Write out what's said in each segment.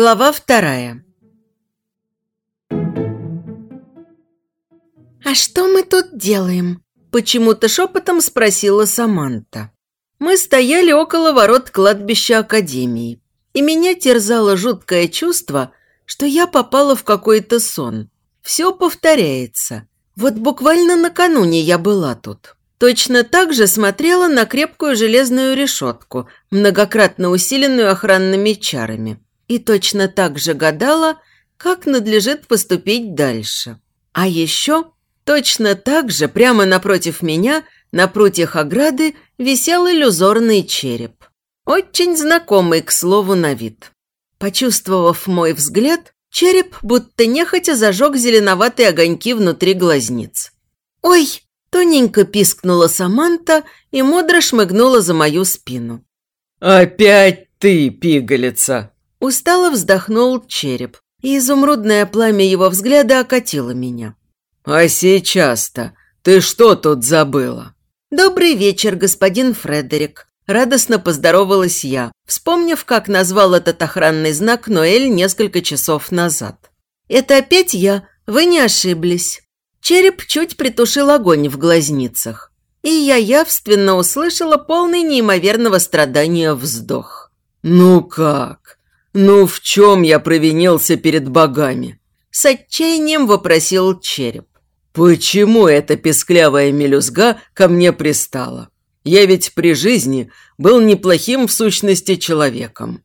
Глава вторая. «А что мы тут делаем?» – почему-то шепотом спросила Саманта. Мы стояли около ворот кладбища Академии, и меня терзало жуткое чувство, что я попала в какой-то сон. Все повторяется. Вот буквально накануне я была тут. Точно так же смотрела на крепкую железную решетку, многократно усиленную охранными чарами и точно так же гадала, как надлежит поступить дальше. А еще точно так же прямо напротив меня, на прутьях ограды, висел иллюзорный череп. Очень знакомый, к слову, на вид. Почувствовав мой взгляд, череп будто нехотя зажег зеленоватые огоньки внутри глазниц. «Ой!» – тоненько пискнула Саманта и мудро шмыгнула за мою спину. «Опять ты, пигалица!» Устало вздохнул череп, и изумрудное пламя его взгляда окатило меня. «А сейчас-то ты что тут забыла?» «Добрый вечер, господин Фредерик», – радостно поздоровалась я, вспомнив, как назвал этот охранный знак Ноэль несколько часов назад. «Это опять я, вы не ошиблись». Череп чуть притушил огонь в глазницах, и я явственно услышала полный неимоверного страдания вздох. «Ну как? «Ну в чем я провинился перед богами?» С отчаянием вопросил череп. «Почему эта песклявая мелюзга ко мне пристала? Я ведь при жизни был неплохим в сущности человеком.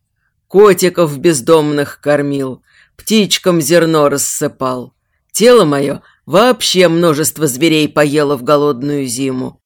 Котиков бездомных кормил, птичкам зерно рассыпал. Тело мое вообще множество зверей поело в голодную зиму.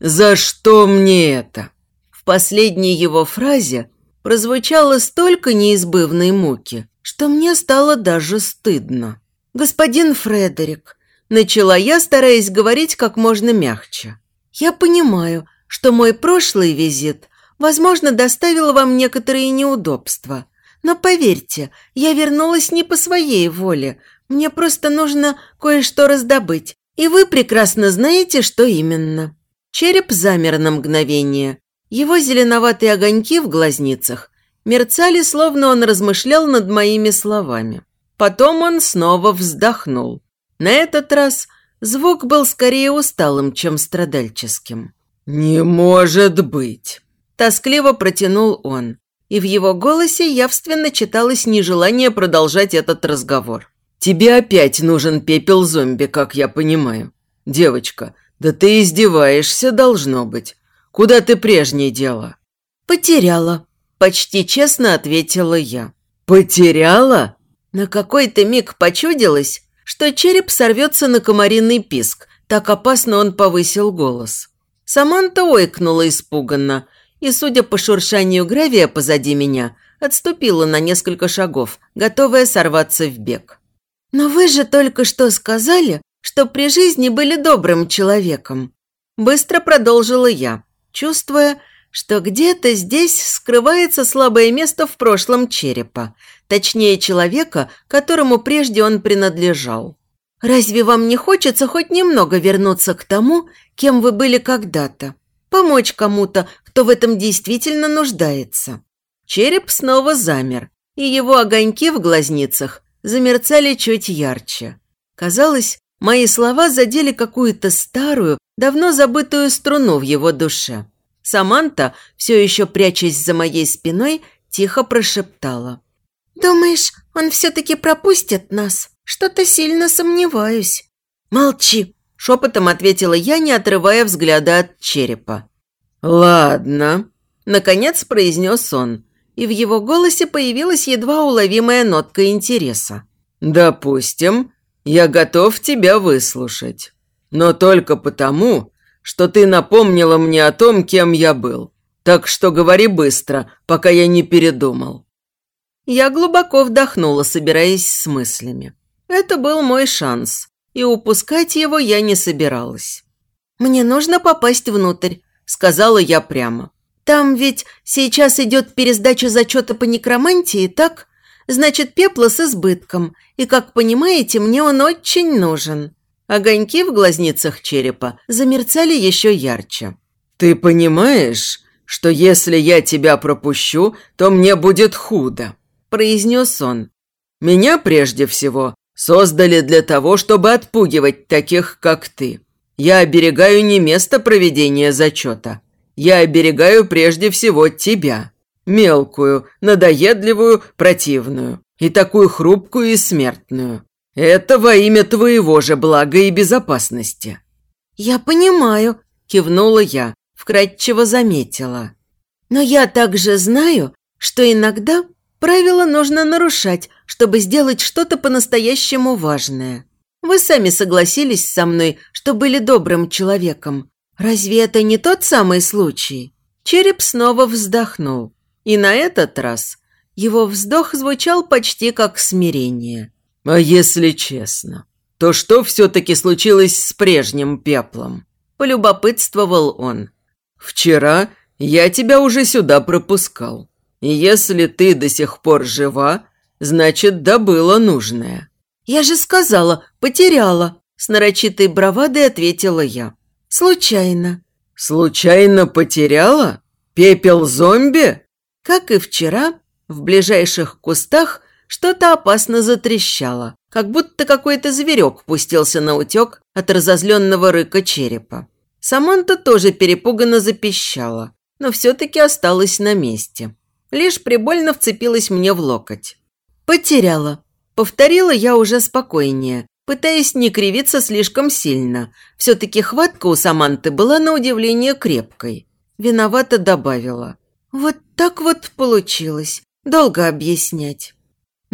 За что мне это?» В последней его фразе прозвучало столько неизбывной муки, что мне стало даже стыдно. «Господин Фредерик», – начала я, стараясь говорить как можно мягче. «Я понимаю, что мой прошлый визит, возможно, доставил вам некоторые неудобства. Но поверьте, я вернулась не по своей воле. Мне просто нужно кое-что раздобыть. И вы прекрасно знаете, что именно». Череп замер на мгновение, его зеленоватые огоньки в глазницах мерцали, словно он размышлял над моими словами. Потом он снова вздохнул. На этот раз звук был скорее усталым, чем страдальческим. «Не может быть!» Тоскливо протянул он, и в его голосе явственно читалось нежелание продолжать этот разговор. «Тебе опять нужен пепел зомби, как я понимаю. Девочка, да ты издеваешься, должно быть. Куда ты прежнее дела?» «Потеряла», – почти честно ответила я. «Потеряла?» На какой-то миг почудилось, что череп сорвется на комариный писк. Так опасно он повысил голос. Саманта ойкнула испуганно и, судя по шуршанию гравия позади меня, отступила на несколько шагов, готовая сорваться в бег. «Но вы же только что сказали, что при жизни были добрым человеком», – быстро продолжила я чувствуя, что где-то здесь скрывается слабое место в прошлом черепа, точнее человека, которому прежде он принадлежал. Разве вам не хочется хоть немного вернуться к тому, кем вы были когда-то? Помочь кому-то, кто в этом действительно нуждается? Череп снова замер, и его огоньки в глазницах замерцали чуть ярче. Казалось, мои слова задели какую-то старую, давно забытую струну в его душе. Саманта, все еще прячась за моей спиной, тихо прошептала. «Думаешь, он все-таки пропустит нас? Что-то сильно сомневаюсь». «Молчи!» – шепотом ответила я, не отрывая взгляда от черепа. «Ладно», – наконец произнес он, и в его голосе появилась едва уловимая нотка интереса. «Допустим, я готов тебя выслушать. Но только потому, что ты напомнила мне о том, кем я был. Так что говори быстро, пока я не передумал». Я глубоко вдохнула, собираясь с мыслями. Это был мой шанс, и упускать его я не собиралась. «Мне нужно попасть внутрь», – сказала я прямо. «Там ведь сейчас идет пересдача зачета по некромантии, так? Значит, пепла с избытком, и, как понимаете, мне он очень нужен». Огоньки в глазницах черепа замерцали еще ярче. «Ты понимаешь, что если я тебя пропущу, то мне будет худо?» произнес он. «Меня прежде всего создали для того, чтобы отпугивать таких, как ты. Я оберегаю не место проведения зачета. Я оберегаю прежде всего тебя. Мелкую, надоедливую, противную. И такую хрупкую и смертную. Это во имя твоего же блага и безопасности». «Я понимаю», – кивнула я, вкратчиво заметила. «Но я также знаю, что иногда правила нужно нарушать, чтобы сделать что-то по-настоящему важное. Вы сами согласились со мной, что были добрым человеком. Разве это не тот самый случай?» Череп снова вздохнул. И на этот раз его вздох звучал почти как смирение. «А если честно, то что все-таки случилось с прежним пеплом?» – полюбопытствовал он. «Вчера я тебя уже сюда пропускал. И если ты до сих пор жива, значит, добыла нужное». «Я же сказала, потеряла», – с нарочитой бравадой ответила я. «Случайно». «Случайно потеряла? Пепел зомби?» Как и вчера, в ближайших кустах что-то опасно затрещало, как будто какой-то зверек пустился на утек от разозленного рыка черепа. Саманта тоже перепуганно запищала, но все-таки осталась на месте. Лишь прибольно вцепилась мне в локоть. «Потеряла», – повторила я уже спокойнее, пытаясь не кривиться слишком сильно. Все-таки хватка у Саманты была на удивление крепкой. Виновато добавила. «Вот так вот получилось. Долго объяснять».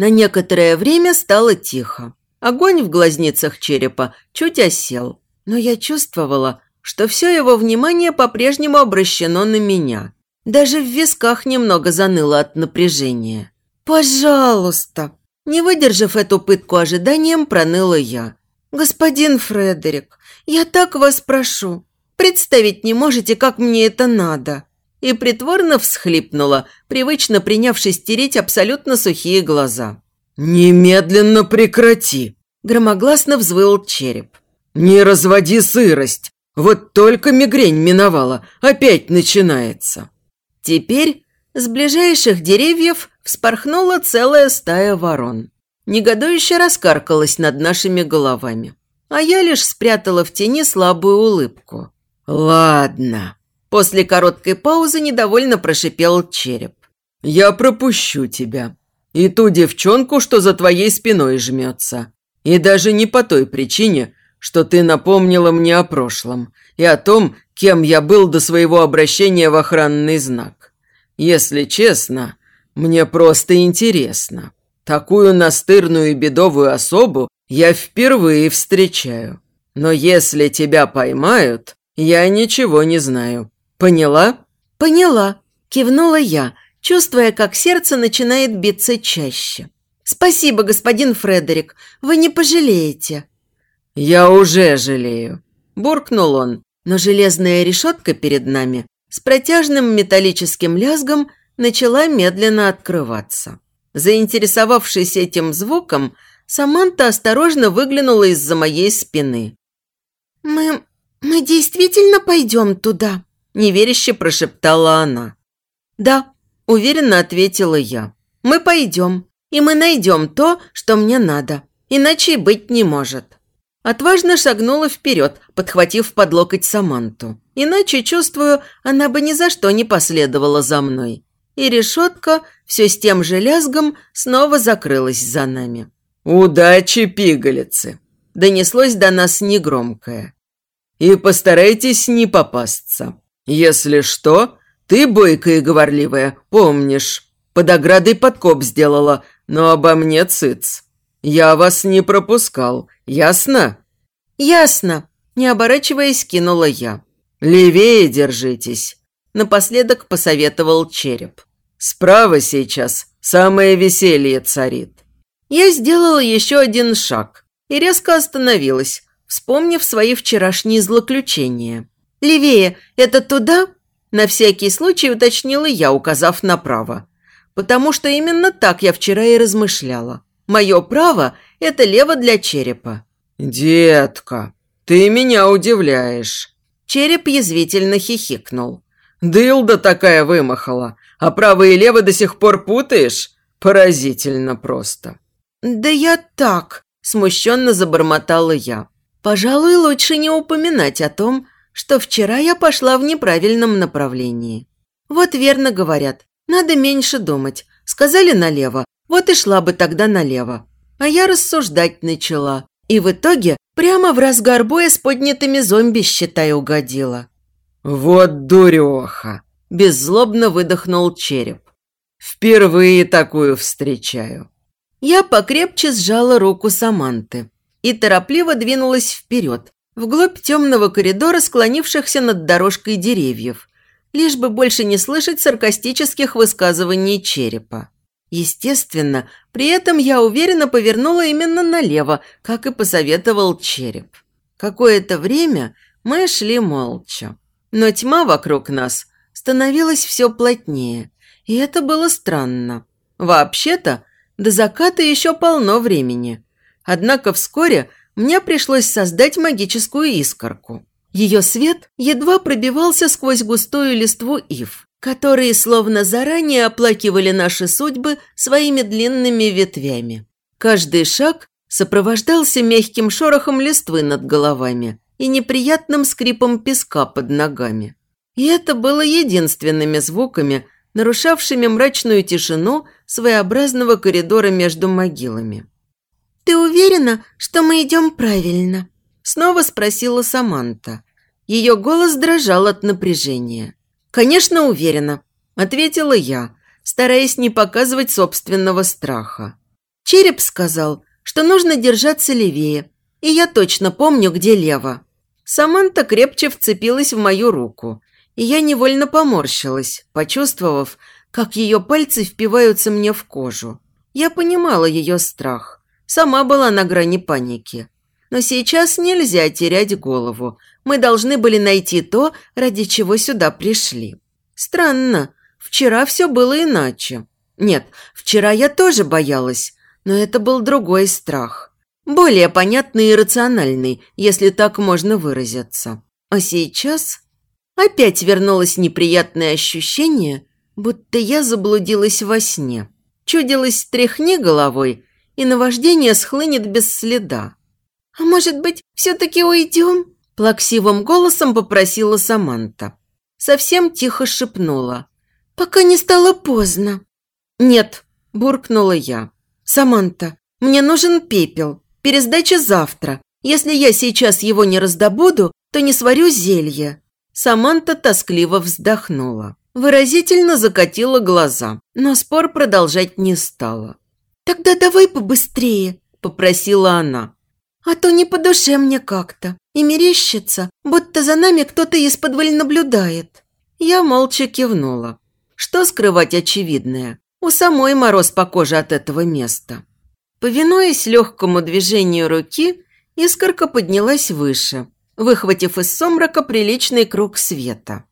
На некоторое время стало тихо. Огонь в глазницах черепа чуть осел, но я чувствовала, что все его внимание по-прежнему обращено на меня. Даже в висках немного заныло от напряжения. «Пожалуйста!» Не выдержав эту пытку ожиданием, проныла я. «Господин Фредерик, я так вас прошу. Представить не можете, как мне это надо». И притворно всхлипнула, привычно принявшись стереть абсолютно сухие глаза. «Немедленно прекрати!» – громогласно взвыл череп. «Не разводи сырость! Вот только мигрень миновала, опять начинается!» Теперь с ближайших деревьев вспорхнула целая стая ворон. Негодующе раскаркалась над нашими головами. А я лишь спрятала в тени слабую улыбку. «Ладно». После короткой паузы недовольно прошипел череп. «Я пропущу тебя. И ту девчонку, что за твоей спиной жмется. И даже не по той причине, что ты напомнила мне о прошлом и о том, кем я был до своего обращения в охранный знак. Если честно, мне просто интересно. Такую настырную и бедовую особу я впервые встречаю. Но если тебя поймают, я ничего не знаю. Поняла? Поняла, кивнула я, чувствуя, как сердце начинает биться чаще. «Спасибо, господин Фредерик, вы не пожалеете». «Я уже жалею», – буркнул он, но железная решетка перед нами с протяжным металлическим лязгом начала медленно открываться. Заинтересовавшись этим звуком, Саманта осторожно выглянула из-за моей спины. «Мы... мы действительно пойдем туда?» – неверяще прошептала она. «Да», – уверенно ответила я. «Мы пойдем, и мы найдем то, что мне надо, иначе быть не может». Отважно шагнула вперед, подхватив под локоть Саманту. Иначе, чувствую, она бы ни за что не последовала за мной. И решетка все с тем же лязгом снова закрылась за нами. «Удачи, пигалицы!» – донеслось до нас негромкое. «И постарайтесь не попасться. Если что, ты, бойкая и говорливая, помнишь, под оградой подкоп сделала, но обо мне цыц. Я вас не пропускал, ясно?» «Ясно», – не оборачиваясь, кинула я. «Левее держитесь», – напоследок посоветовал череп. «Справа сейчас самое веселье царит». Я сделала еще один шаг и резко остановилась, вспомнив свои вчерашние злоключения. «Левее, это туда?» На всякий случай уточнила я, указав направо. Потому что именно так я вчера и размышляла. Мое право – это лево для черепа. «Детка, ты меня удивляешь». Череп язвительно хихикнул. «Дылда такая вымахала, а право и лево до сих пор путаешь? Поразительно просто. Да я так, смущенно забормотала я. Пожалуй, лучше не упоминать о том, что вчера я пошла в неправильном направлении. Вот верно говорят, надо меньше думать. Сказали налево, вот и шла бы тогда налево. А я рассуждать начала. И в итоге прямо в разгар боя с поднятыми зомби, считай, угодила. «Вот дуреха!» – беззлобно выдохнул череп. «Впервые такую встречаю». Я покрепче сжала руку Саманты и торопливо двинулась вперед, вглубь темного коридора, склонившихся над дорожкой деревьев, лишь бы больше не слышать саркастических высказываний черепа. Естественно, при этом я уверенно повернула именно налево, как и посоветовал череп. Какое-то время мы шли молча. Но тьма вокруг нас становилась все плотнее, и это было странно. Вообще-то, до заката еще полно времени. Однако вскоре мне пришлось создать магическую искорку. Ее свет едва пробивался сквозь густую листву ив, которые словно заранее оплакивали наши судьбы своими длинными ветвями. Каждый шаг сопровождался мягким шорохом листвы над головами и неприятным скрипом песка под ногами. И это было единственными звуками, нарушавшими мрачную тишину своеобразного коридора между могилами. «Ты уверена, что мы идем правильно?» Снова спросила Саманта. Ее голос дрожал от напряжения. «Конечно, уверена», – ответила я, стараясь не показывать собственного страха. Череп сказал, что нужно держаться левее, и я точно помню, где лево. Саманта крепче вцепилась в мою руку, и я невольно поморщилась, почувствовав, как ее пальцы впиваются мне в кожу. Я понимала ее страх, сама была на грани паники. Но сейчас нельзя терять голову. Мы должны были найти то, ради чего сюда пришли. Странно, вчера все было иначе. Нет, вчера я тоже боялась, но это был другой страх. Более понятный и рациональный, если так можно выразиться. А сейчас опять вернулось неприятное ощущение, будто я заблудилась во сне. Чудилось, тряхни головой, и наваждение схлынет без следа. «А может быть, все-таки уйдем?» Плаксивым голосом попросила Саманта. Совсем тихо шепнула. «Пока не стало поздно». «Нет», – буркнула я. «Саманта, мне нужен пепел. Пересдача завтра. Если я сейчас его не раздобуду, то не сварю зелье». Саманта тоскливо вздохнула. Выразительно закатила глаза, но спор продолжать не стала. «Тогда давай побыстрее», – попросила она. А то не по душе мне как-то. И мерещится, будто за нами кто-то из-под наблюдает. Я молча кивнула. Что скрывать очевидное? У самой мороз по коже от этого места. Повинуясь легкому движению руки, искорка поднялась выше, выхватив из сумрака приличный круг света.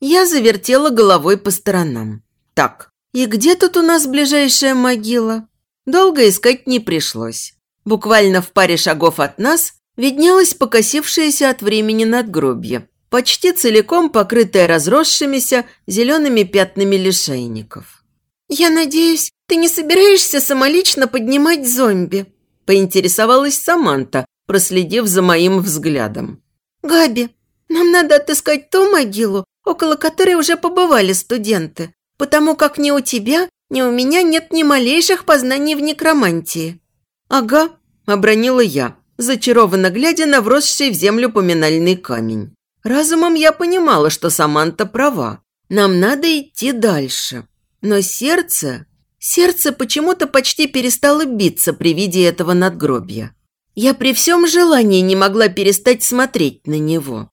Я завертела головой по сторонам. Так, и где тут у нас ближайшая могила? Долго искать не пришлось. Буквально в паре шагов от нас виднелось покосившееся от времени надгробье, почти целиком покрытое разросшимися зелеными пятнами лишайников. «Я надеюсь, ты не собираешься самолично поднимать зомби?» – поинтересовалась Саманта, проследив за моим взглядом. «Габи, нам надо отыскать ту могилу, около которой уже побывали студенты, потому как ни у тебя, ни у меня нет ни малейших познаний в некромантии». «Ага», – обронила я, зачарованно глядя на вросший в землю поминальный камень. Разумом я понимала, что Саманта права. Нам надо идти дальше. Но сердце... Сердце почему-то почти перестало биться при виде этого надгробья. Я при всем желании не могла перестать смотреть на него.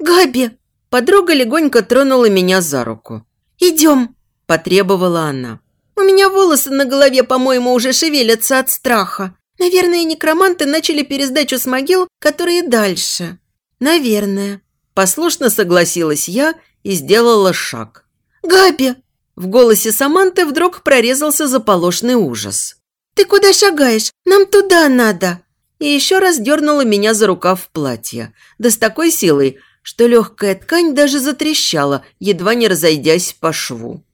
«Габи!» Подруга легонько тронула меня за руку. «Идем!» – потребовала она. «У меня волосы на голове, по-моему, уже шевелятся от страха. Наверное, некроманты начали пересдачу с могил, которые дальше. Наверное. Послушно согласилась я и сделала шаг. «Габи!» В голосе Саманты вдруг прорезался заполошный ужас. «Ты куда шагаешь? Нам туда надо!» И еще раз дернула меня за рукав платья. Да с такой силой, что легкая ткань даже затрещала, едва не разойдясь по шву.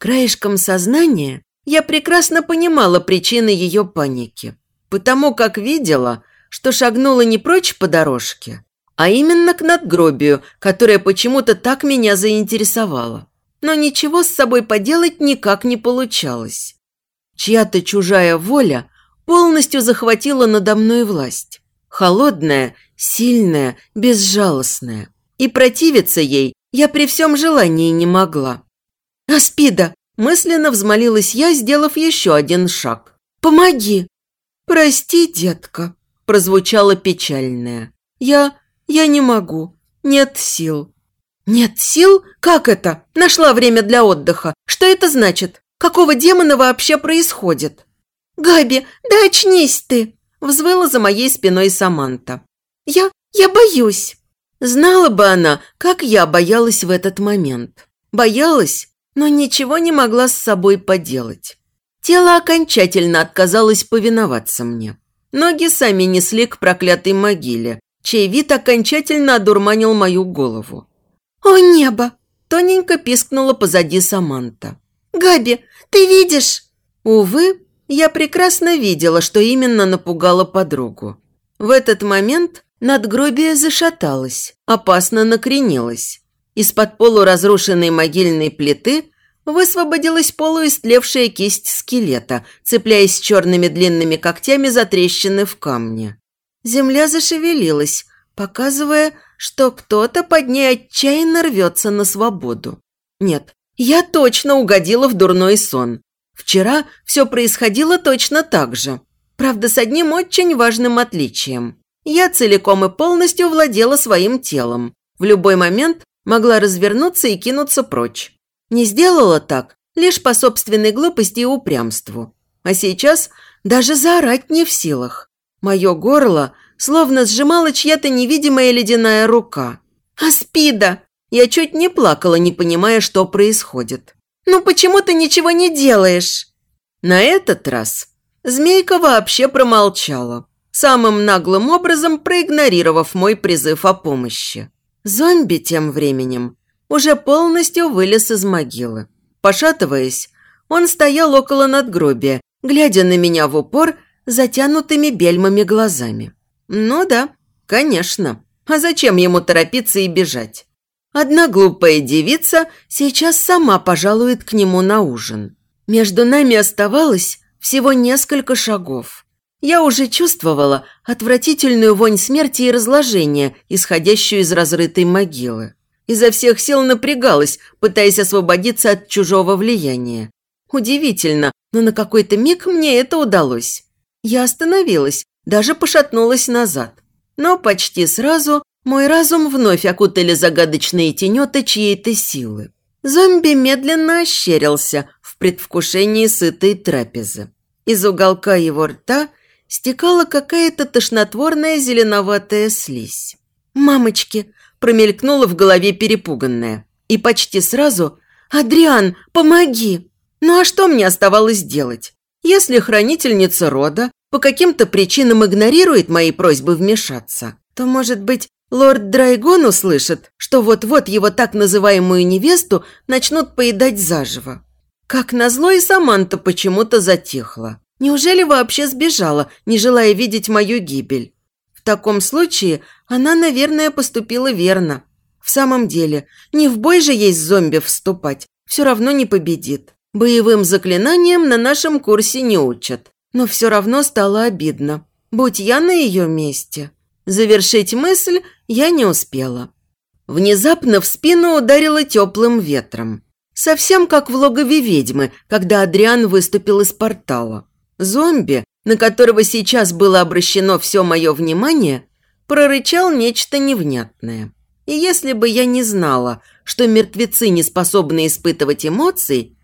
Краешком сознания Я прекрасно понимала причины ее паники, потому как видела, что шагнула не прочь по дорожке, а именно к надгробию, которое почему-то так меня заинтересовало. Но ничего с собой поделать никак не получалось. Чья-то чужая воля полностью захватила надо мной власть. Холодная, сильная, безжалостная. И противиться ей я при всем желании не могла. «Аспида!» – мысленно взмолилась я, сделав еще один шаг. «Помоги!» «Прости, детка!» – прозвучало печальное. «Я... я не могу. Нет сил». «Нет сил? Как это? Нашла время для отдыха. Что это значит? Какого демона вообще происходит?» «Габи, да очнись ты!» – взвыла за моей спиной Саманта. «Я... я боюсь!» Знала бы она, как я боялась в этот момент. Боялась, но ничего не могла с собой поделать. Тело окончательно отказалось повиноваться мне. Ноги сами несли к проклятой могиле, чей вид окончательно одурманил мою голову. «О, небо!» – тоненько пискнула позади Саманта. «Габи, ты видишь?» Увы, я прекрасно видела, что именно напугало подругу. В этот момент Надгробие зашаталось, опасно накренилось. Из-под полуразрушенной могильной плиты высвободилась полуистлевшая кисть скелета, цепляясь черными длинными когтями за трещины в камне. Земля зашевелилась, показывая, что кто-то под ней отчаянно рвется на свободу. Нет, я точно угодила в дурной сон. Вчера все происходило точно так же. Правда, с одним очень важным отличием. Я целиком и полностью владела своим телом. В любой момент могла развернуться и кинуться прочь. Не сделала так лишь по собственной глупости и упрямству. А сейчас даже заорать не в силах. Мое горло словно сжимала чья-то невидимая ледяная рука. «Аспида!» Я чуть не плакала, не понимая, что происходит. «Ну почему ты ничего не делаешь?» На этот раз змейка вообще промолчала самым наглым образом проигнорировав мой призыв о помощи. Зомби тем временем уже полностью вылез из могилы. Пошатываясь, он стоял около надгробия, глядя на меня в упор затянутыми бельмами глазами. Ну да, конечно. А зачем ему торопиться и бежать? Одна глупая девица сейчас сама пожалует к нему на ужин. Между нами оставалось всего несколько шагов. Я уже чувствовала отвратительную вонь смерти и разложения, исходящую из разрытой могилы. Изо всех сил напрягалась, пытаясь освободиться от чужого влияния. Удивительно, но на какой-то миг мне это удалось. Я остановилась, даже пошатнулась назад. Но почти сразу мой разум вновь окутали загадочные тенета чьей-то силы. Зомби медленно ощерился в предвкушении сытой трапезы. Из уголка его рта – стекала какая-то тошнотворная зеленоватая слизь. «Мамочки!» – промелькнула в голове перепуганная. И почти сразу «Адриан, помоги!» Ну а что мне оставалось делать? Если хранительница рода по каким-то причинам игнорирует мои просьбы вмешаться, то, может быть, лорд Драйгон услышит, что вот-вот его так называемую невесту начнут поедать заживо. Как назло и Саманта почему-то затихла. Неужели вообще сбежала, не желая видеть мою гибель? В таком случае она, наверное, поступила верно. В самом деле, не в бой же ей с зомби вступать, все равно не победит. Боевым заклинаниям на нашем курсе не учат. Но все равно стало обидно. Будь я на ее месте. Завершить мысль я не успела. Внезапно в спину ударило теплым ветром. Совсем как в логове ведьмы, когда Адриан выступил из портала. Зомби, на которого сейчас было обращено все мое внимание, прорычал нечто невнятное. И если бы я не знала, что мертвецы не способны испытывать эмоций,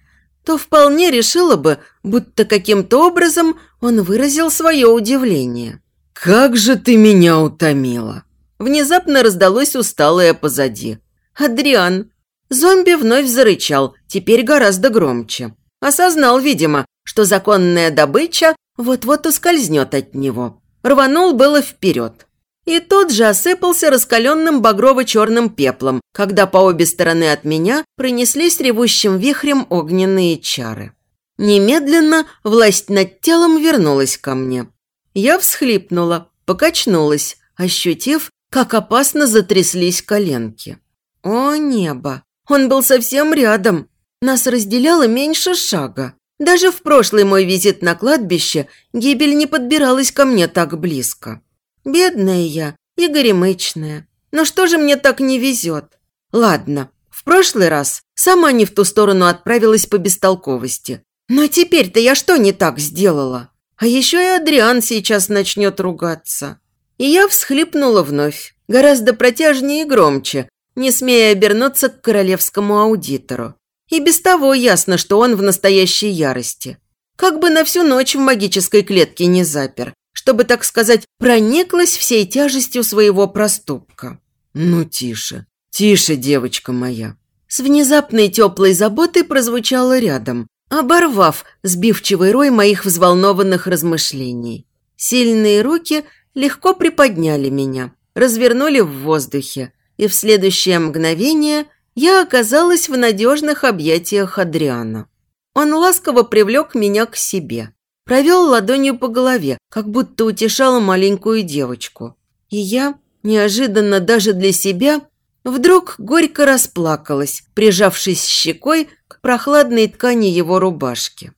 то вполне решила бы, будто каким-то образом он выразил свое удивление. «Как же ты меня утомила!» Внезапно раздалось усталое позади. «Адриан!» Зомби вновь зарычал, теперь гораздо громче. Осознал, видимо, что законная добыча вот-вот ускользнет от него. Рванул было вперед. И тот же осыпался раскаленным багрово-черным пеплом, когда по обе стороны от меня пронеслись ревущим вихрем огненные чары. Немедленно власть над телом вернулась ко мне. Я всхлипнула, покачнулась, ощутив, как опасно затряслись коленки. О небо! Он был совсем рядом. Нас разделяло меньше шага. Даже в прошлый мой визит на кладбище гибель не подбиралась ко мне так близко. Бедная я и горемычная. Но что же мне так не везет? Ладно, в прошлый раз сама не в ту сторону отправилась по бестолковости. Но теперь-то я что не так сделала? А еще и Адриан сейчас начнет ругаться. И я всхлипнула вновь, гораздо протяжнее и громче, не смея обернуться к королевскому аудитору. И без того ясно, что он в настоящей ярости. Как бы на всю ночь в магической клетке не запер, чтобы, так сказать, прониклась всей тяжестью своего проступка. «Ну, тише, тише, девочка моя!» С внезапной теплой заботой прозвучало рядом, оборвав сбивчивый рой моих взволнованных размышлений. Сильные руки легко приподняли меня, развернули в воздухе, и в следующее мгновение я оказалась в надежных объятиях Адриана. Он ласково привлек меня к себе, провел ладонью по голове, как будто утешала маленькую девочку. И я, неожиданно даже для себя, вдруг горько расплакалась, прижавшись щекой к прохладной ткани его рубашки.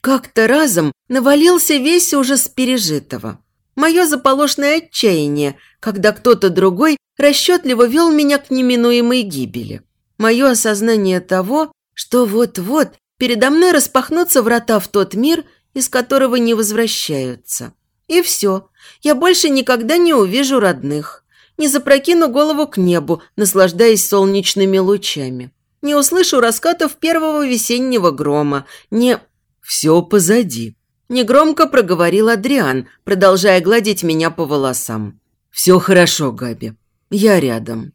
Как-то разом навалился весь ужас пережитого. Мое заполошное отчаяние, когда кто-то другой расчетливо вел меня к неминуемой гибели. Мое осознание того, что вот-вот передо мной распахнутся врата в тот мир, из которого не возвращаются. И все, я больше никогда не увижу родных, не запрокину голову к небу, наслаждаясь солнечными лучами, не услышу раскатов первого весеннего грома, не... «Все позади», – негромко проговорил Адриан, продолжая гладить меня по волосам. «Все хорошо, Габи. Я рядом».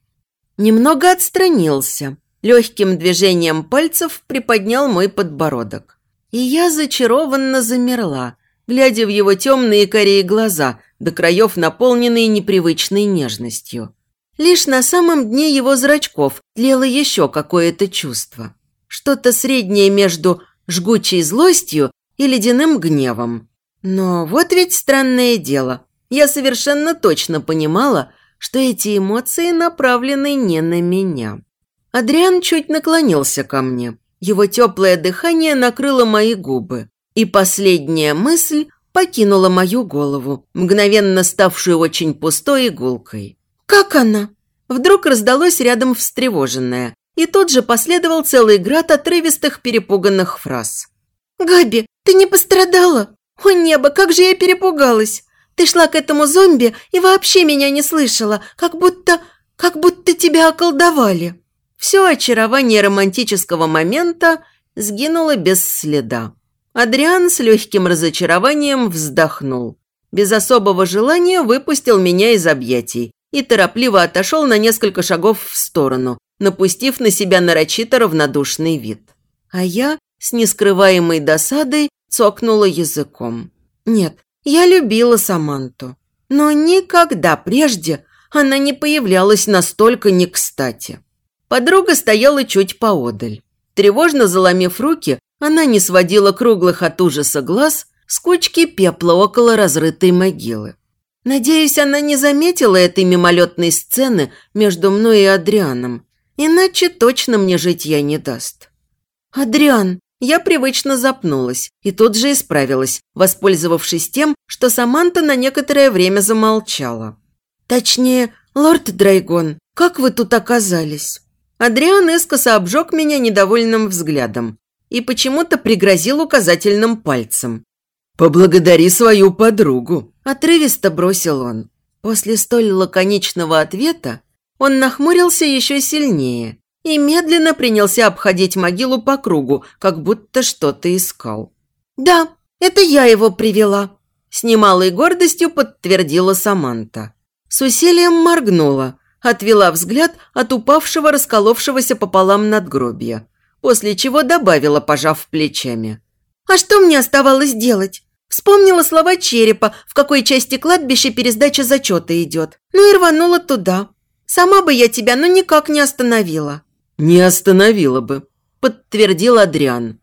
Немного отстранился. Легким движением пальцев приподнял мой подбородок. И я зачарованно замерла, глядя в его темные корее глаза, до краев наполненные непривычной нежностью. Лишь на самом дне его зрачков тлело еще какое-то чувство. Что-то среднее между жгучей злостью и ледяным гневом. Но вот ведь странное дело. Я совершенно точно понимала, что эти эмоции направлены не на меня. Адриан чуть наклонился ко мне. Его теплое дыхание накрыло мои губы. И последняя мысль покинула мою голову, мгновенно ставшую очень пустой игулкой. «Как она?» Вдруг раздалось рядом встревоженное, и тут же последовал целый град отрывистых перепуганных фраз. «Габи, ты не пострадала? О небо, как же я перепугалась! Ты шла к этому зомби и вообще меня не слышала, как будто... как будто тебя околдовали». Все очарование романтического момента сгинуло без следа. Адриан с легким разочарованием вздохнул. Без особого желания выпустил меня из объятий и торопливо отошел на несколько шагов в сторону, напустив на себя нарочито равнодушный вид. А я с нескрываемой досадой цокнула языком. Нет, я любила Саманту, но никогда прежде она не появлялась настолько не кстати. Подруга стояла чуть поодаль. Тревожно заломив руки, она не сводила круглых от ужаса глаз с кучки пепла около разрытой могилы. Надеюсь, она не заметила этой мимолетной сцены между мной и Адрианом, иначе точно мне жить я не даст. «Адриан!» Я привычно запнулась и тут же исправилась, воспользовавшись тем, что Саманта на некоторое время замолчала. «Точнее, лорд Драйгон, как вы тут оказались?» Адриан искоса обжег меня недовольным взглядом и почему-то пригрозил указательным пальцем. «Поблагодари свою подругу», – отрывисто бросил он. После столь лаконичного ответа он нахмурился еще сильнее и медленно принялся обходить могилу по кругу, как будто что-то искал. «Да, это я его привела», – с немалой гордостью подтвердила Саманта. С усилием моргнула, отвела взгляд от упавшего, расколовшегося пополам надгробия, после чего добавила, пожав плечами. «А что мне оставалось делать? Вспомнила слова черепа, в какой части кладбища пересдача зачета идет. Ну и рванула туда. Сама бы я тебя, но никак не остановила». «Не остановила бы», – подтвердил Адриан.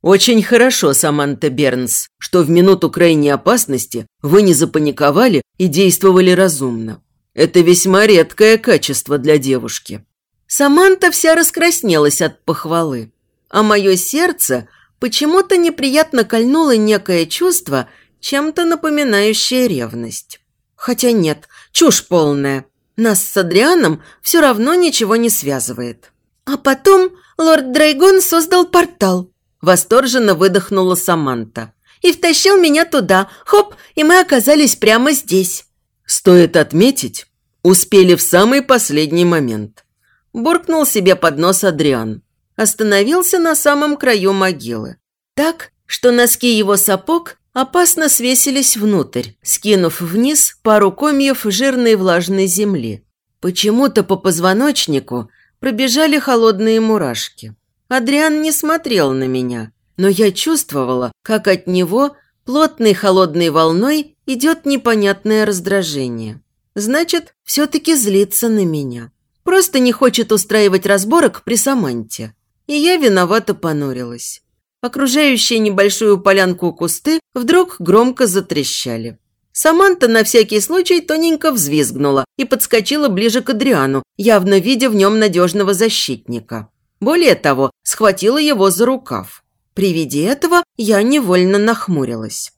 «Очень хорошо, Саманта Бернс, что в минуту крайней опасности вы не запаниковали и действовали разумно. Это весьма редкое качество для девушки». Саманта вся раскраснелась от похвалы, а мое сердце почему-то неприятно кольнуло некое чувство, чем-то напоминающее ревность. Хотя нет, чушь полная. Нас с Адрианом все равно ничего не связывает. А потом лорд Драйгон создал портал. Восторженно выдохнула Саманта. И втащил меня туда. Хоп, и мы оказались прямо здесь. Стоит отметить, успели в самый последний момент. Буркнул себе под нос Адриан. Остановился на самом краю могилы. Так, что носки его сапог опасно свесились внутрь, скинув вниз пару комьев жирной влажной земли. Почему-то по позвоночнику пробежали холодные мурашки. Адриан не смотрел на меня, но я чувствовала, как от него плотной холодной волной идет непонятное раздражение. Значит, все-таки злится на меня. Просто не хочет устраивать разборок при Саманте. И я виновато понурилась. Окружающие небольшую полянку кусты вдруг громко затрещали. Саманта на всякий случай тоненько взвизгнула и подскочила ближе к Адриану, явно видя в нем надежного защитника. Более того, схватила его за рукав. При виде этого я невольно нахмурилась.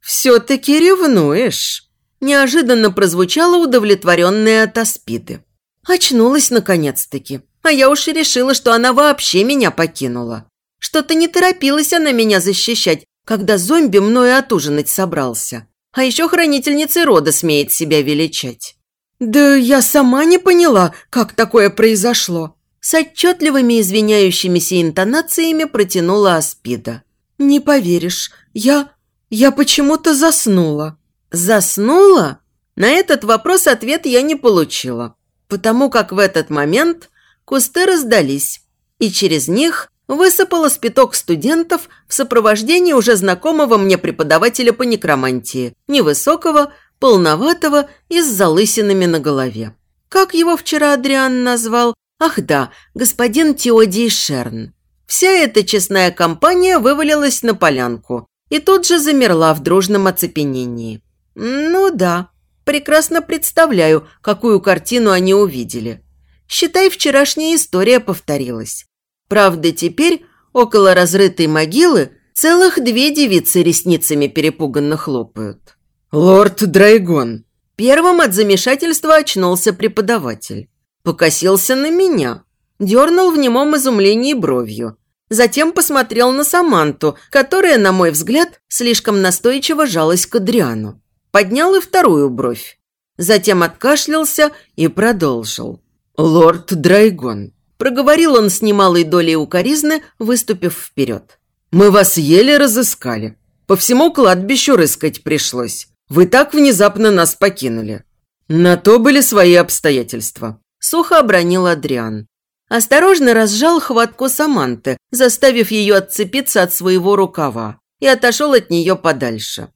«Все-таки ревнуешь?» Неожиданно прозвучало удовлетворенное от аспиды. Очнулась наконец-таки, а я уж и решила, что она вообще меня покинула. Что-то не торопилась она меня защищать, когда зомби мною отужинать собрался. А еще хранительницей рода смеет себя величать. «Да я сама не поняла, как такое произошло», с отчетливыми извиняющимися интонациями протянула Аспида. «Не поверишь, я... я почему-то заснула». «Заснула?» На этот вопрос ответ я не получила, потому как в этот момент кусты раздались, и через них высыпало спиток студентов в сопровождении уже знакомого мне преподавателя по некромантии, невысокого, полноватого и с залысинами на голове. Как его вчера Адриан назвал? Ах да, господин Теодий Шерн. Вся эта честная компания вывалилась на полянку и тут же замерла в дружном оцепенении. Ну да, прекрасно представляю, какую картину они увидели. Считай, вчерашняя история повторилась. Правда, теперь около разрытой могилы целых две девицы ресницами перепуганно хлопают. «Лорд Драйгон!» Первым от замешательства очнулся преподаватель. Покосился на меня, дернул в немом изумлении бровью. Затем посмотрел на Саманту, которая, на мой взгляд, слишком настойчиво жалась к Адриану. Поднял и вторую бровь. Затем откашлялся и продолжил. «Лорд Драйгон, Проговорил он с немалой долей укоризны, выступив вперед. «Мы вас еле разыскали. По всему кладбищу рыскать пришлось. Вы так внезапно нас покинули. На то были свои обстоятельства». Сухо обронил Адриан. Осторожно разжал хватку Саманты, заставив ее отцепиться от своего рукава, и отошел от нее подальше.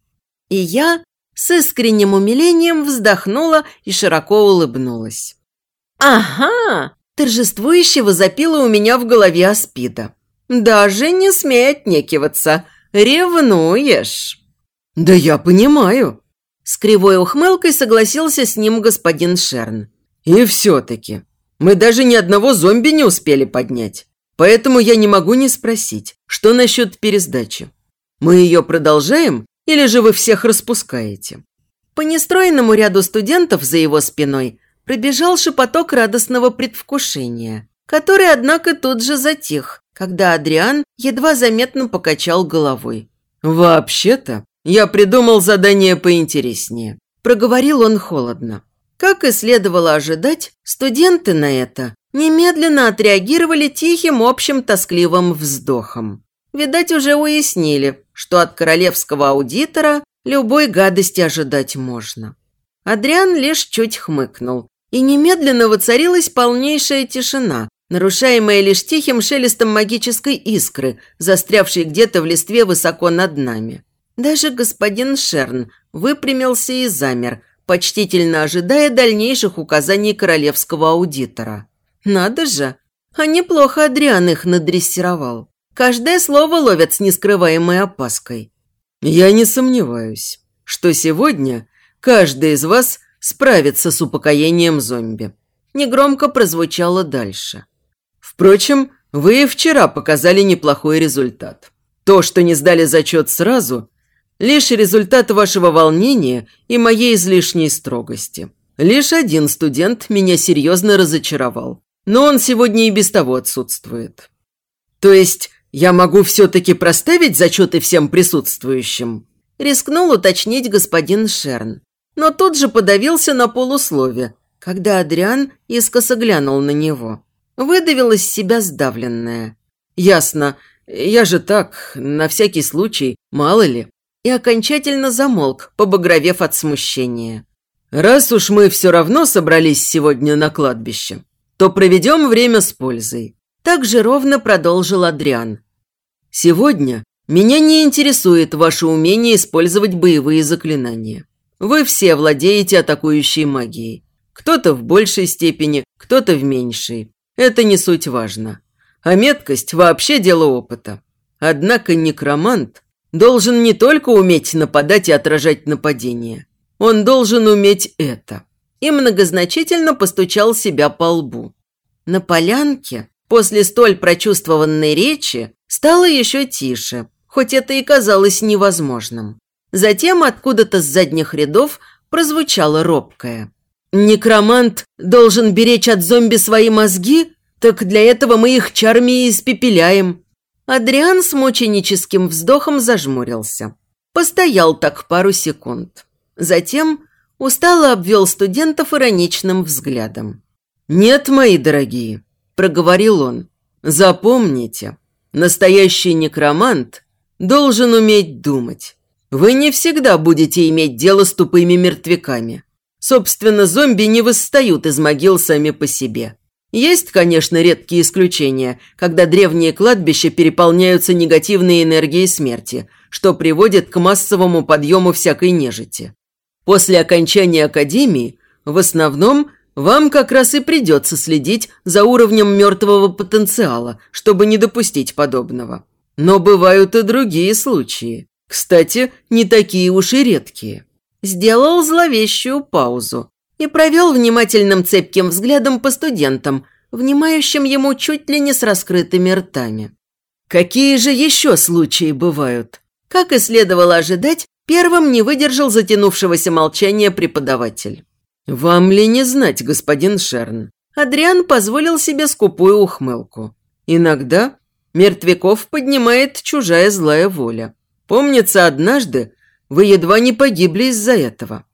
И я с искренним умилением вздохнула и широко улыбнулась. «Ага!» Торжествующе возопила у меня в голове Аспида. «Даже не смей отнекиваться. Ревнуешь!» «Да я понимаю!» С кривой ухмылкой согласился с ним господин Шерн. «И все-таки, мы даже ни одного зомби не успели поднять. Поэтому я не могу не спросить, что насчет пересдачи? Мы ее продолжаем или же вы всех распускаете?» По нестроенному ряду студентов за его спиной пробежал шепоток радостного предвкушения, который, однако, тут же затих, когда Адриан едва заметно покачал головой. «Вообще-то, я придумал задание поинтереснее», – проговорил он холодно. Как и следовало ожидать, студенты на это немедленно отреагировали тихим общим тоскливым вздохом. Видать, уже уяснили, что от королевского аудитора любой гадости ожидать можно. Адриан лишь чуть хмыкнул, и немедленно воцарилась полнейшая тишина, нарушаемая лишь тихим шелестом магической искры, застрявшей где-то в листве высоко над нами. Даже господин Шерн выпрямился и замер, почтительно ожидая дальнейших указаний королевского аудитора. Надо же, а неплохо Адриан их надрессировал. Каждое слово ловят с нескрываемой опаской. Я не сомневаюсь, что сегодня каждый из вас справится с упокоением зомби. Негромко прозвучало дальше. Впрочем, вы и вчера показали неплохой результат. То, что не сдали зачет сразу, лишь результат вашего волнения и моей излишней строгости. Лишь один студент меня серьезно разочаровал, но он сегодня и без того отсутствует. То есть я могу все-таки проставить зачеты всем присутствующим? Рискнул уточнить господин Шерн, но тут же подавился на полуслове, когда Адриан искоса глянул на него. Выдавил из себя сдавленное. «Ясно. Я же так, на всякий случай, мало ли». И окончательно замолк, побагровев от смущения. «Раз уж мы все равно собрались сегодня на кладбище, то проведем время с пользой». Так же ровно продолжил Адриан. «Сегодня меня не интересует ваше умение использовать боевые заклинания. Вы все владеете атакующей магией. Кто-то в большей степени, кто-то в меньшей. Это не суть важно. А меткость вообще дело опыта. Однако некромант должен не только уметь нападать и отражать нападения. Он должен уметь это. И многозначительно постучал себя по лбу. На полянке после столь прочувствованной речи стало еще тише, хоть это и казалось невозможным. Затем откуда-то с задних рядов прозвучало робкое. «Некромант должен беречь от зомби свои мозги? Так для этого мы их чарми испепеляем». Адриан с мученическим вздохом зажмурился. Постоял так пару секунд. Затем устало обвел студентов ироничным взглядом. «Нет, мои дорогие», – проговорил он, – «запомните, настоящий некромант должен уметь думать. Вы не всегда будете иметь дело с тупыми мертвяками. Собственно, зомби не восстают из могил сами по себе. Есть, конечно, редкие исключения, когда древние кладбища переполняются негативной энергией смерти, что приводит к массовому подъему всякой нежити. После окончания академии, в основном, вам как раз и придется следить за уровнем мертвого потенциала, чтобы не допустить подобного. Но бывают и другие случаи. Кстати, не такие уж и редкие. Сделал зловещую паузу, и провел внимательным цепким взглядом по студентам, внимающим ему чуть ли не с раскрытыми ртами. Какие же еще случаи бывают? Как и следовало ожидать, первым не выдержал затянувшегося молчания преподаватель. «Вам ли не знать, господин Шерн?» Адриан позволил себе скупую ухмылку. «Иногда мертвяков поднимает чужая злая воля. Помнится, однажды вы едва не погибли из-за этого».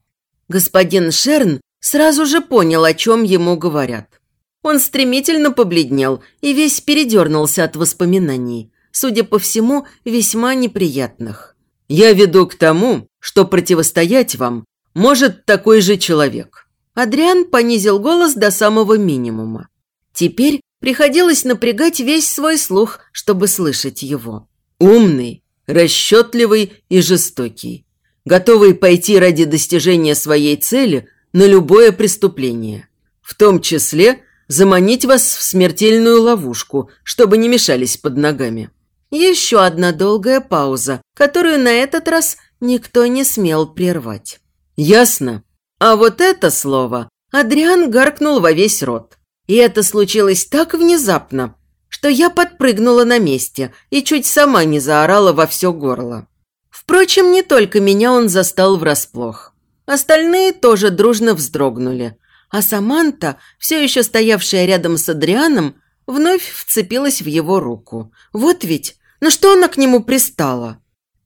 Господин Шерн Сразу же понял, о чем ему говорят. Он стремительно побледнел и весь передернулся от воспоминаний, судя по всему, весьма неприятных. «Я веду к тому, что противостоять вам может такой же человек». Адриан понизил голос до самого минимума. Теперь приходилось напрягать весь свой слух, чтобы слышать его. «Умный, расчетливый и жестокий, готовый пойти ради достижения своей цели – на любое преступление. В том числе заманить вас в смертельную ловушку, чтобы не мешались под ногами. Еще одна долгая пауза, которую на этот раз никто не смел прервать. Ясно? А вот это слово Адриан гаркнул во весь рот. И это случилось так внезапно, что я подпрыгнула на месте и чуть сама не заорала во все горло. Впрочем, не только меня он застал врасплох. Остальные тоже дружно вздрогнули, а Саманта, все еще стоявшая рядом с Адрианом, вновь вцепилась в его руку. Вот ведь, на что она к нему пристала?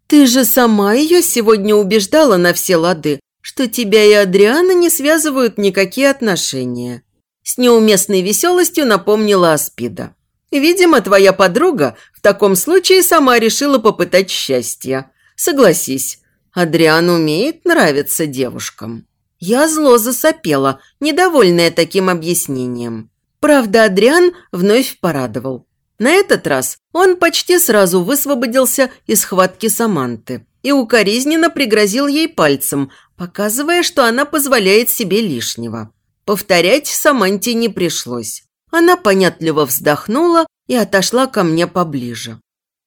Ты же сама ее сегодня убеждала на все лады, что тебя и Адриана не связывают никакие отношения. С неуместной веселостью напомнила Аспида. Видимо, твоя подруга в таком случае сама решила попытать счастья. Согласись, Адриан умеет нравиться девушкам. Я зло засопела, недовольная таким объяснением. Правда, Адриан вновь порадовал. На этот раз он почти сразу высвободился из схватки Саманты и укоризненно пригрозил ей пальцем, показывая, что она позволяет себе лишнего. Повторять Саманте не пришлось. Она понятливо вздохнула и отошла ко мне поближе.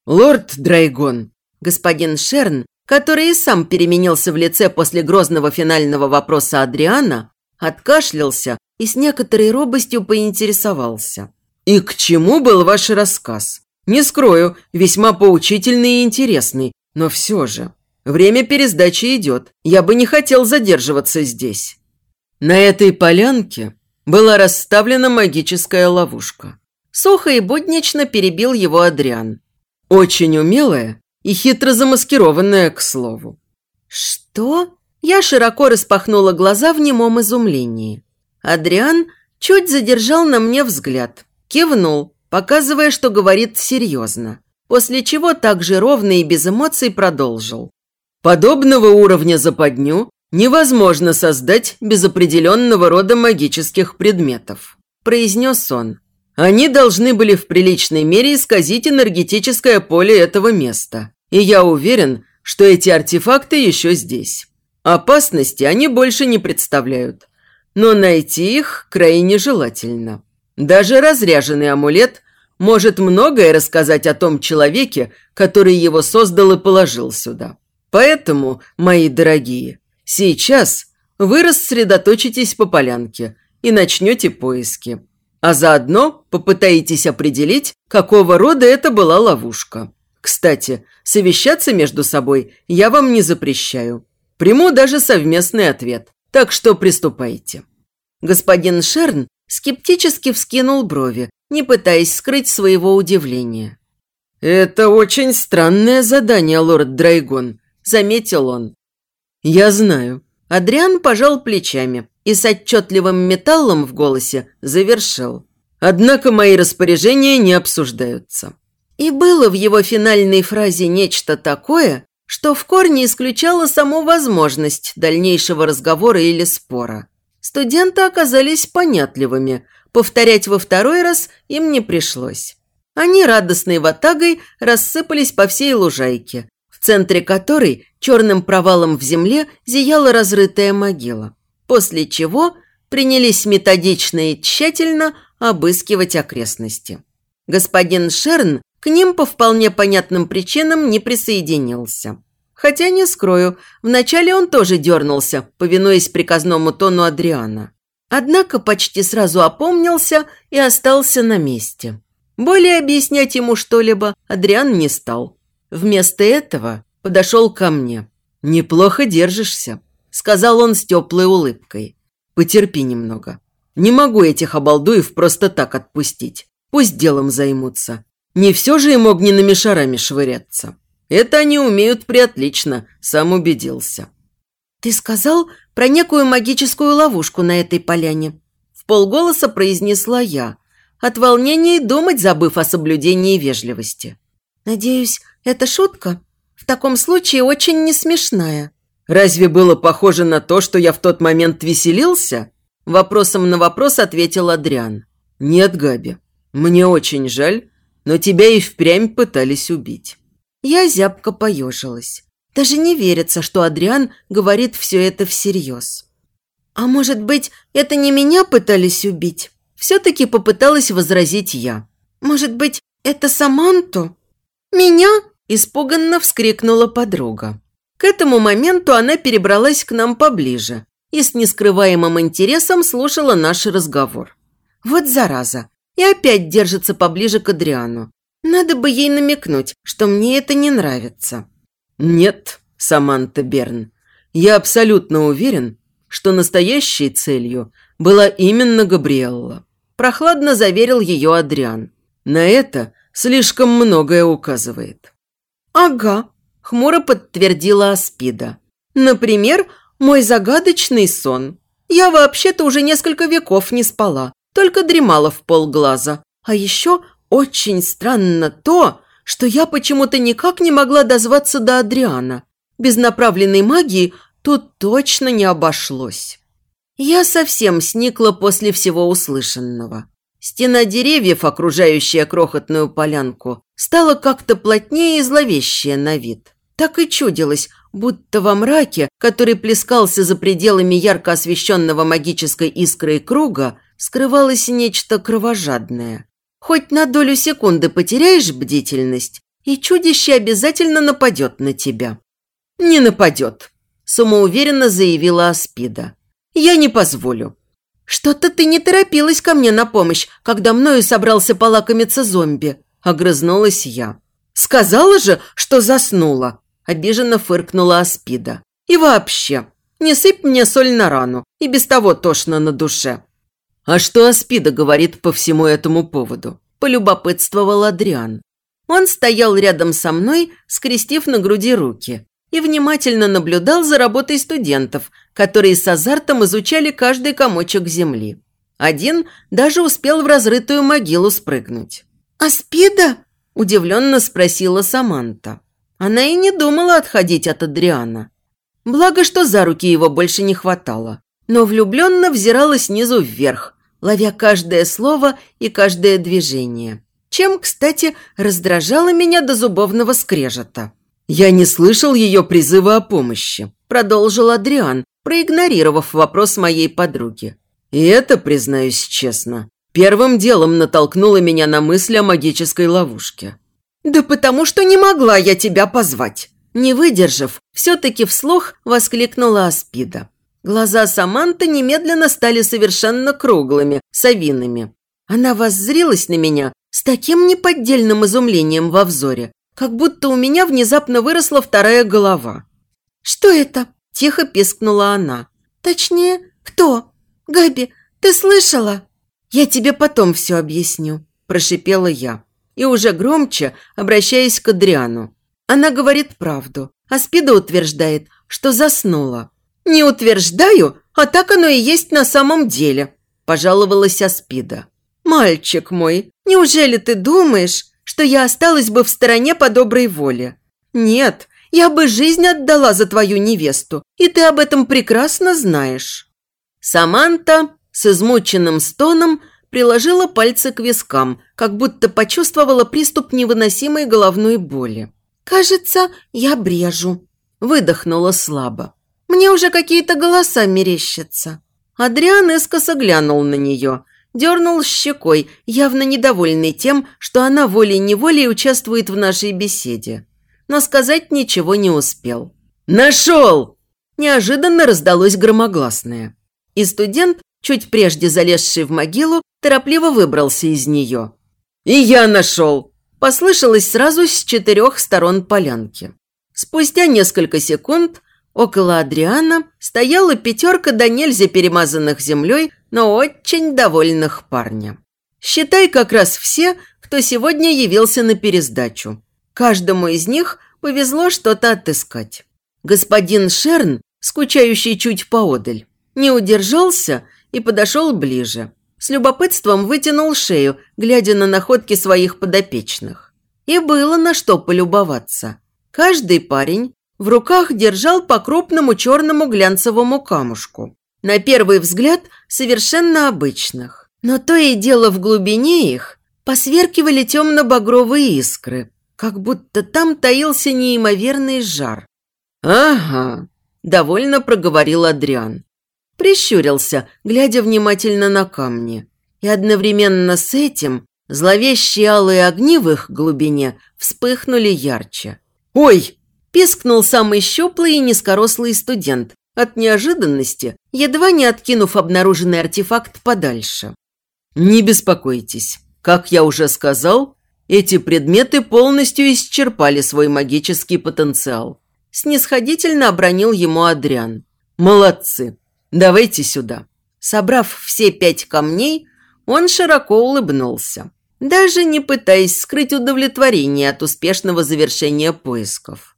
«Лорд Драйгон!» Господин Шерн, который и сам переменился в лице после грозного финального вопроса Адриана, откашлялся и с некоторой робостью поинтересовался. «И к чему был ваш рассказ? Не скрою, весьма поучительный и интересный, но все же. Время пересдачи идет, я бы не хотел задерживаться здесь». На этой полянке была расставлена магическая ловушка. Сухо и буднично перебил его Адриан. Очень умелая и хитро замаскированная, к слову. «Что?» Я широко распахнула глаза в немом изумлении. Адриан чуть задержал на мне взгляд, кивнул, показывая, что говорит серьезно, после чего так же ровно и без эмоций продолжил. Подобного уровня западню невозможно создать без определенного рода магических предметов, произнес он. Они должны были в приличной мере исказить энергетическое поле этого места. И я уверен, что эти артефакты еще здесь. Опасности они больше не представляют. Но найти их крайне желательно. Даже разряженный амулет может многое рассказать о том человеке, который его создал и положил сюда. Поэтому, мои дорогие, сейчас вы рассредоточитесь по полянке и начнете поиски. А заодно попытаетесь определить, какого рода это была ловушка. Кстати, совещаться между собой я вам не запрещаю. Приму даже совместный ответ, так что приступайте». Господин Шерн скептически вскинул брови, не пытаясь скрыть своего удивления. «Это очень странное задание, лорд Драйгон», – заметил он. «Я знаю». Адриан пожал плечами и с отчетливым металлом в голосе завершил. «Однако мои распоряжения не обсуждаются». И было в его финальной фразе нечто такое, что в корне исключало саму возможность дальнейшего разговора или спора. Студенты оказались понятливыми, повторять во второй раз им не пришлось. Они радостной ватагой рассыпались по всей лужайке, в центре которой черным провалом в земле зияла разрытая могила, после чего принялись методично и тщательно обыскивать окрестности. Господин Шерн к ним по вполне понятным причинам не присоединился. Хотя, не скрою, вначале он тоже дернулся, повинуясь приказному тону Адриана. Однако почти сразу опомнился и остался на месте. Более объяснять ему что-либо Адриан не стал. Вместо этого подошел ко мне. «Неплохо держишься», – сказал он с теплой улыбкой. «Потерпи немного. Не могу этих обалдуев просто так отпустить. Пусть делом займутся. Не все же им огненными шарами швыряться. Это они умеют приотлично, сам убедился. «Ты сказал про некую магическую ловушку на этой поляне?» В полголоса произнесла я, от волнения и думать забыв о соблюдении вежливости. «Надеюсь, это шутка? В таком случае очень не смешная». «Разве было похоже на то, что я в тот момент веселился?» Вопросом на вопрос ответил Адриан. «Нет, Габи, мне очень жаль, но тебя и впрямь пытались убить». Я зябко поежилась. Даже не верится, что Адриан говорит все это всерьез. «А может быть, это не меня пытались убить?» Все-таки попыталась возразить я. «Может быть, это Саманту?» «Меня?» – испуганно вскрикнула подруга. К этому моменту она перебралась к нам поближе и с нескрываемым интересом слушала наш разговор. Вот зараза, и опять держится поближе к Адриану. Надо бы ей намекнуть, что мне это не нравится. Нет, Саманта Берн, я абсолютно уверен, что настоящей целью была именно Габриэлла. Прохладно заверил ее Адриан. На это слишком многое указывает. Ага, хмуро подтвердила Аспида. Например, мой загадочный сон. Я вообще-то уже несколько веков не спала, только дремала в полглаза. А еще очень странно то, что я почему-то никак не могла дозваться до Адриана. Без направленной магии тут точно не обошлось. Я совсем сникла после всего услышанного. Стена деревьев, окружающая крохотную полянку, стала как-то плотнее и зловещее на вид. Так и чудилось, будто во мраке, который плескался за пределами ярко освещенного магической искрой круга, скрывалось нечто кровожадное. Хоть на долю секунды потеряешь бдительность, и чудище обязательно нападет на тебя». «Не нападет», – самоуверенно заявила Аспида. «Я не позволю». «Что-то ты не торопилась ко мне на помощь, когда мною собрался полакомиться зомби», – огрызнулась я. «Сказала же, что заснула», – обиженно фыркнула Аспида. «И вообще, не сыпь мне соль на рану, и без того тошно на душе». «А что Аспида говорит по всему этому поводу?» – полюбопытствовал Адриан. Он стоял рядом со мной, скрестив на груди руки, и внимательно наблюдал за работой студентов, которые с азартом изучали каждый комочек земли. Один даже успел в разрытую могилу спрыгнуть. «Аспида?» – удивленно спросила Саманта. Она и не думала отходить от Адриана. Благо, что за руки его больше не хватало. Но влюбленно взирала снизу вверх, ловя каждое слово и каждое движение. Чем, кстати, раздражало меня до зубовного скрежета. «Я не слышал ее призыва о помощи», – продолжил Адриан, проигнорировав вопрос моей подруги. «И это, признаюсь честно, первым делом натолкнуло меня на мысль о магической ловушке». «Да потому что не могла я тебя позвать!» Не выдержав, все-таки вслух воскликнула Аспида. Глаза Саманты немедленно стали совершенно круглыми, совиными. Она воззрилась на меня с таким неподдельным изумлением во взоре, как будто у меня внезапно выросла вторая голова. «Что это?» – тихо пискнула она. «Точнее, кто? Габи, ты слышала?» «Я тебе потом все объясню», – прошипела я. И уже громче, обращаясь к Адриану. Она говорит правду, а Спида утверждает, что заснула. «Не утверждаю, а так оно и есть на самом деле», – пожаловалась Аспида. «Мальчик мой, неужели ты думаешь, что я осталась бы в стороне по доброй воле? Нет, я бы жизнь отдала за твою невесту, и ты об этом прекрасно знаешь». Саманта с измученным стоном приложила пальцы к вискам, как будто почувствовала приступ невыносимой головной боли. «Кажется, я брежу», – выдохнула слабо. Мне уже какие-то голоса мерещатся». Адриан искоса глянул на нее, дернул щекой, явно недовольный тем, что она волей-неволей участвует в нашей беседе. Но сказать ничего не успел. «Нашел!» Неожиданно раздалось громогласное. И студент, чуть прежде залезший в могилу, торопливо выбрался из нее. «И я нашел!» Послышалось сразу с четырех сторон полянки. Спустя несколько секунд Около Адриана стояла пятерка до нельзя перемазанных землей, но очень довольных парня. Считай как раз все, кто сегодня явился на пересдачу. Каждому из них повезло что-то отыскать. Господин Шерн, скучающий чуть поодаль, не удержался и подошел ближе. С любопытством вытянул шею, глядя на находки своих подопечных. И было на что полюбоваться. Каждый парень в руках держал по крупному черному глянцевому камушку. На первый взгляд совершенно обычных. Но то и дело в глубине их посверкивали темно-багровые искры, как будто там таился неимоверный жар. «Ага», – довольно проговорил Адриан. Прищурился, глядя внимательно на камни. И одновременно с этим зловещие алые огни в их глубине вспыхнули ярче. «Ой!» Пискнул самый щуплый и низкорослый студент, от неожиданности, едва не откинув обнаруженный артефакт подальше. «Не беспокойтесь. Как я уже сказал, эти предметы полностью исчерпали свой магический потенциал». Снисходительно обронил ему Адриан. «Молодцы. Давайте сюда». Собрав все пять камней, он широко улыбнулся, даже не пытаясь скрыть удовлетворение от успешного завершения поисков.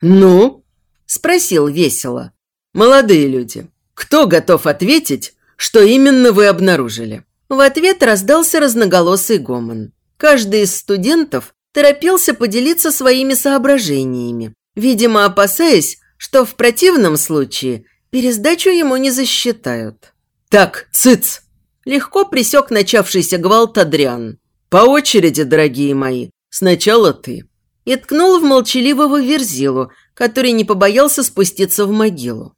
«Ну?» – спросил весело. «Молодые люди, кто готов ответить, что именно вы обнаружили?» В ответ раздался разноголосый гомон. Каждый из студентов торопился поделиться своими соображениями, видимо, опасаясь, что в противном случае пересдачу ему не засчитают. «Так, цыц!» Легко присек начавшийся гвалт Адриан. «По очереди, дорогие мои. Сначала ты» и ткнул в молчаливого Верзилу, который не побоялся спуститься в могилу.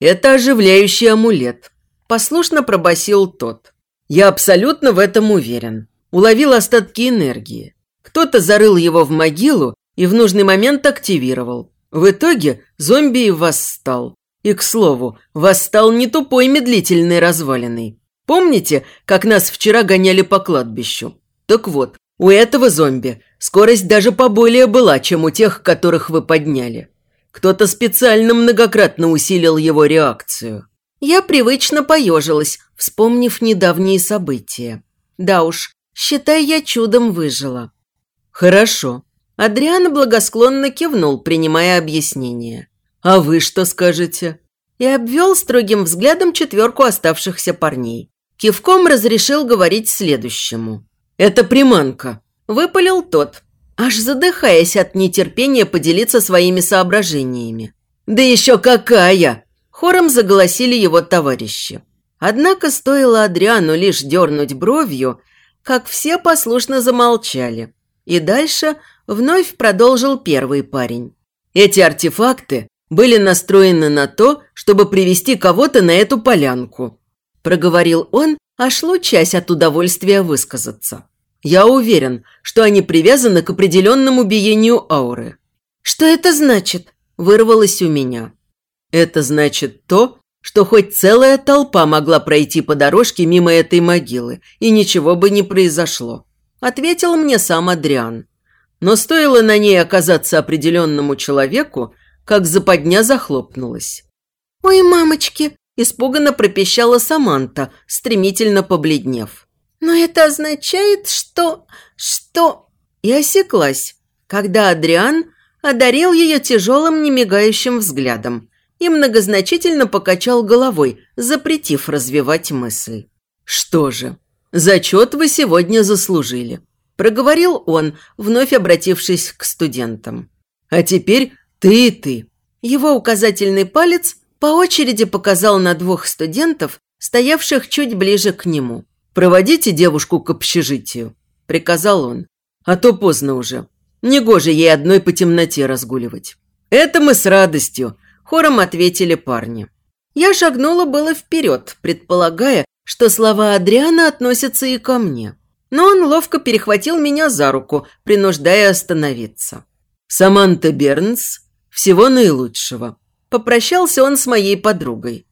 «Это оживляющий амулет», – послушно пробасил тот. «Я абсолютно в этом уверен. Уловил остатки энергии. Кто-то зарыл его в могилу и в нужный момент активировал. В итоге зомби и восстал. И, к слову, восстал не тупой медлительной развалиной. Помните, как нас вчера гоняли по кладбищу? Так вот, у этого зомби скорость даже поболее была, чем у тех, которых вы подняли. Кто-то специально многократно усилил его реакцию. Я привычно поежилась, вспомнив недавние события. Да уж, считай, я чудом выжила. Хорошо. Адриан благосклонно кивнул, принимая объяснение. А вы что скажете? И обвел строгим взглядом четверку оставшихся парней. Кивком разрешил говорить следующему. «Это приманка», – выпалил тот, аж задыхаясь от нетерпения поделиться своими соображениями. «Да еще какая!» – хором заголосили его товарищи. Однако стоило Адриану лишь дернуть бровью, как все послушно замолчали. И дальше вновь продолжил первый парень. Эти артефакты были настроены на то, чтобы привести кого-то на эту полянку, проговорил он, аж лучась от удовольствия высказаться. Я уверен, что они привязаны к определенному биению ауры. «Что это значит?» – вырвалось у меня. «Это значит то, что хоть целая толпа могла пройти по дорожке мимо этой могилы, и ничего бы не произошло», – ответил мне сам Адриан. Но стоило на ней оказаться определенному человеку, как западня захлопнулась. «Ой, мамочки!» – испуганно пропищала Саманта, стремительно побледнев. «Но это означает, что... что...» И осеклась, когда Адриан одарил ее тяжелым немигающим взглядом и многозначительно покачал головой, запретив развивать мысль. «Что же, зачет вы сегодня заслужили», – проговорил он, вновь обратившись к студентам. «А теперь ты и ты». Его указательный палец по очереди показал на двух студентов, стоявших чуть ближе к нему. «Проводите девушку к общежитию», – приказал он. «А то поздно уже. Негоже ей одной по темноте разгуливать». «Это мы с радостью», – хором ответили парни. Я шагнула было вперед, предполагая, что слова Адриана относятся и ко мне. Но он ловко перехватил меня за руку, принуждая остановиться. «Саманта Бернс, всего наилучшего», – попрощался он с моей подругой.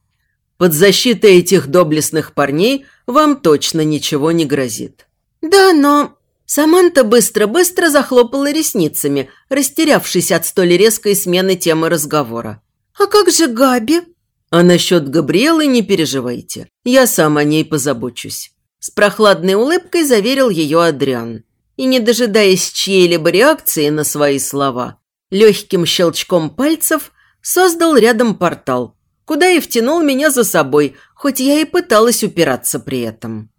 Под защитой этих доблестных парней вам точно ничего не грозит». «Да, но...» Саманта быстро-быстро захлопала ресницами, растерявшись от столь резкой смены темы разговора. «А как же Габи?» «А насчет Габриэлы не переживайте. Я сам о ней позабочусь». С прохладной улыбкой заверил ее Адриан. И, не дожидаясь чьей-либо реакции на свои слова, легким щелчком пальцев создал рядом портал, куда и втянул меня за собой, хоть я и пыталась упираться при этом.